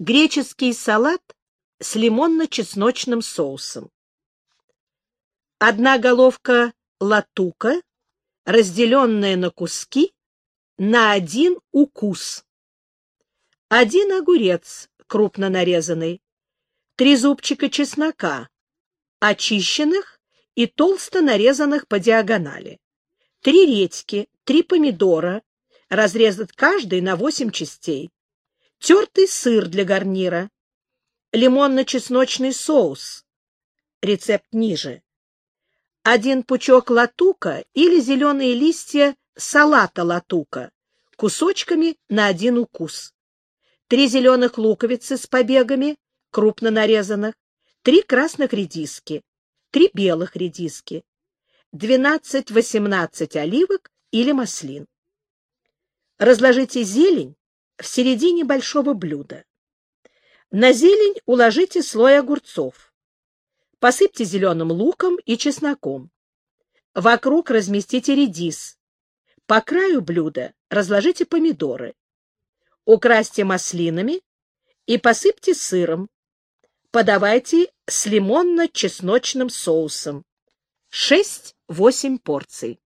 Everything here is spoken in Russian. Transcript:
Греческий салат с лимонно-чесночным соусом. Одна головка латука, разделенная на куски, на один укус. Один огурец, крупно нарезанный, три зубчика чеснока, очищенных и толсто нарезанных по диагонали, три редьки, три помидора, разрезать каждый на восемь частей, тертый сыр для гарнира, лимонно-чесночный соус, рецепт ниже, один пучок латука или зеленые листья салата латука, кусочками на один укус, три зеленых луковицы с побегами, крупно нарезанных, три красных редиски, три белых редиски, 12-18 оливок или маслин. Разложите зелень в середине большого блюда. На зелень уложите слой огурцов. Посыпьте зеленым луком и чесноком. Вокруг разместите редис. По краю блюда разложите помидоры. Украсьте маслинами и посыпьте сыром. Подавайте с лимонно-чесночным соусом. 6-8 порций.